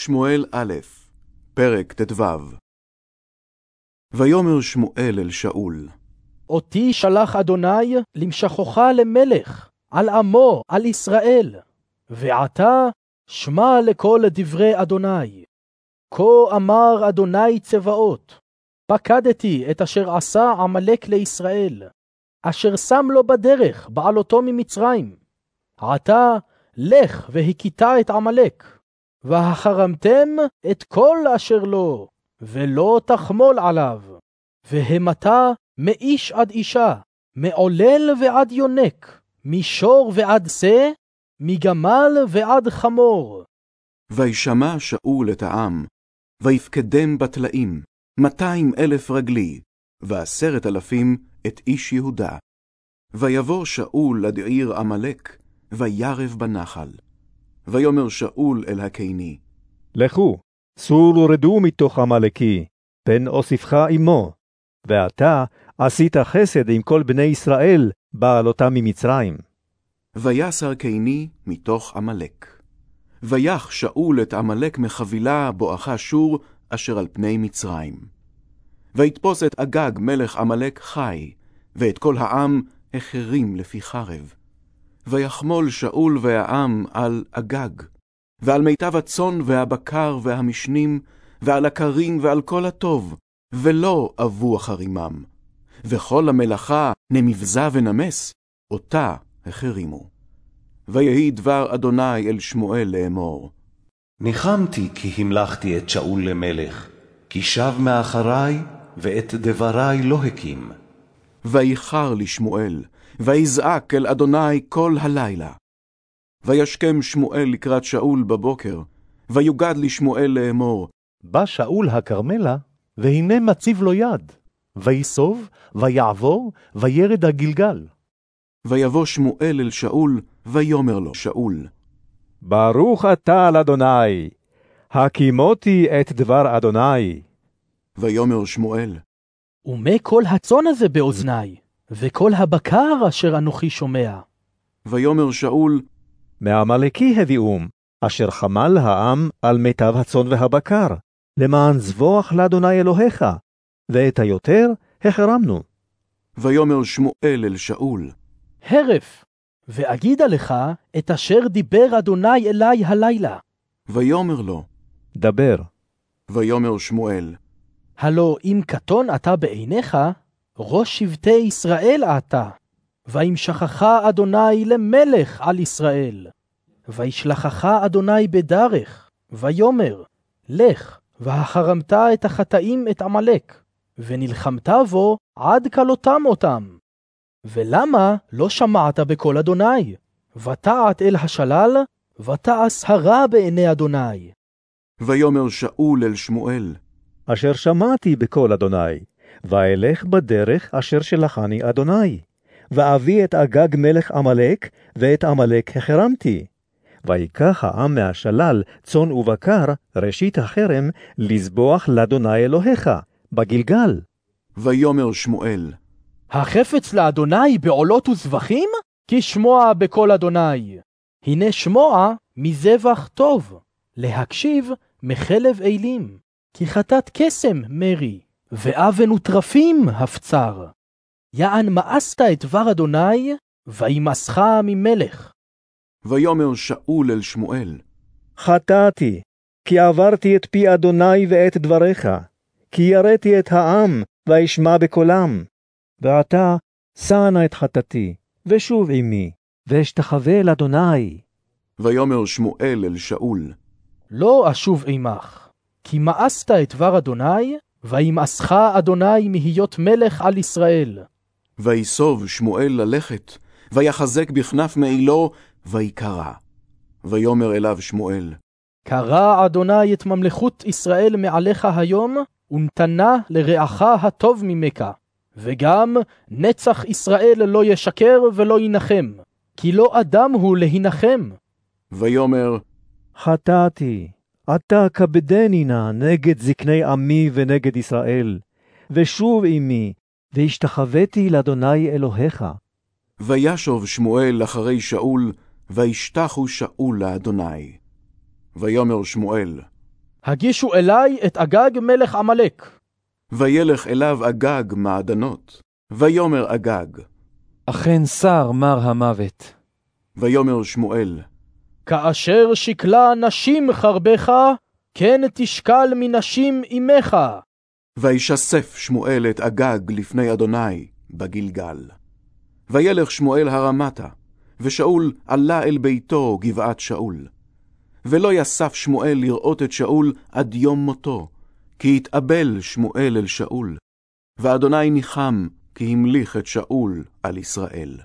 שמואל א', פרק ט"ו ויאמר שמואל אל שאול, אותי שלח אדוני למשכך למלך, על עמו, על ישראל. ועתה שמע לכל דברי אדוני. כה אמר אדוני צבאות, פקדתי את אשר עשה עמלק לישראל, אשר שם לו בדרך בעלותו ממצרים. עתה לך והכיתה את עמלק, והחרמתם את כל אשר לו, ולא תחמול עליו. והמתה מאיש עד אישה, מעולל ועד יונק, משור ועד שא, מגמל ועד חמור. וישמע שאול את העם, ויפקדם בתלאים, מאתיים אלף רגלי, ועשרת אלפים את איש יהודה. ויבוא שאול עד עיר עמלק, וירב בנחל. ויאמר שאול אל הקיני, לכו, סורו רדו מתוך עמלקי, פן אוסיפך עמו. ועתה עשית חסד עם כל בני ישראל, בעלותם ממצרים. ויסר קיני מתוך עמלק. ויח שאול את עמלק מחבילה בואכה שור, אשר על פני מצרים. ויתפוס את אגג מלך עמלק חי, ואת כל העם החרים לפי חרב. ויחמול שאול והעם על אגג, ועל מיטב הצאן והבקר והמשנים, ועל הקרים ועל כל הטוב, ולא אבו אחרימם. וכל המלאכה נמבזה ונמס, אותה החרימו. ויהי דבר אדוני אל שמואל לאמור. ניחמתי כי המלכתי את שאול למלך, כי שב מאחרי, ואת דברי לא הקים. ויחר לשמואל, ויזעק אל אדוני כל הלילה. וישכם שמואל לקראת שאול בבוקר, ויוגד לשמואל לאמור, בא שאול הכרמלה, והנה מציב לו יד, ויסוב, ויעבור, וירד הגלגל. ויבוא שמואל אל שאול, ויאמר לו שאול, ברוך אתה על אדוני, הקימותי את דבר אדוני. ויאמר שמואל, ומה כל הצאן הזה באוזני, וכל הבקר אשר אנוכי שומע? ויאמר שאול, מעמלקי הביאום, אשר חמל העם על מיטב הצאן והבקר, למען זבוח לאדוני אלוהיך, ואת היותר החרמנו. ויאמר שמואל אל שאול, הרף, ואגידה לך את אשר דיבר אדוני אלי הלילה. ויאמר לו, דבר, ויאמר שמואל, הלא אם קטון אתה בעיניך, ראש שבטי ישראל אתה. וימשכך אדוני למלך על ישראל. וישלחך אדוני בדרך, ויאמר, לך, והחרמת את החטאים את עמלק, ונלחמת בו עד כלותם אותם. ולמה לא שמעת בקול אדוני? ותעת אל השלל, ותעש הרע בעיני אדוני. ויאמר שאול אל שמואל, אשר שמעתי בקול אדוני, ואלך בדרך אשר שלחני אדוני. ואביא את אגג מלך עמלק, ואת עמלק החרמתי. ויקח העם מהשלל צאן ובקר, ראשית החרם, לזבוח לאדוני אלוהיך, בגלגל. ויאמר שמואל, החפץ לאדוני בעולות וזבחים? כי שמוע בקול אדוני. הנה שמוע מזבח טוב, להקשיב מחלב אילים. כי חטאת קסם מרי, ואבן וטרפים הפצר. יען מאסת את דבר אדוני, וימסך ממלך. ויאמר שאול אל שמואל, חטאתי, כי עברתי את פי אדוני ואת דבריך, כי יראתי את העם, ואשמע בקולם. ועתה, שא נא את חטאתי, ושוב עמי, ואשתחווה אל אדוני. ויאמר שמואל אל שאול, לא אשוב עמך, כי מאסת את דבר אדוני, וימאסך אדוני מהיות מלך על ישראל. ויסוב שמואל ללכת, ויחזק בכנף מעילו, ויקרא. ויאמר אליו שמואל, קרא אדוני את ממלכות ישראל מעליך היום, ונתנה לרעך הטוב ממך. וגם נצח ישראל לא ישקר ולא ינחם, כי לא אדם הוא להנחם. ויאמר, חטאתי, עתה כבדני נא נגד זקני עמי ונגד ישראל, ושוב עמי, והשתחוויתי לאדוני אלוהיך. וישוב שמואל אחרי שאול, וישתחו שאול לאדוני. ויאמר שמואל, הגישו אלי את אגג מלך עמלק. וילך אליו אגג מעדנות. ויאמר אגג, אכן שר מר המוות. ויאמר שמואל, כאשר שקלה נשים חרבך, כן תשקל מנשים אמך. וישסף שמואל את אגג לפני אדוני בגלגל. וילך שמואל הרמתה, ושאול עלה אל ביתו גבעת שאול. ולא יסף שמואל לראות את שאול עד יום מותו, כי התאבל שמואל אל שאול. ואדוני ניחם, כי המליך את שאול על ישראל.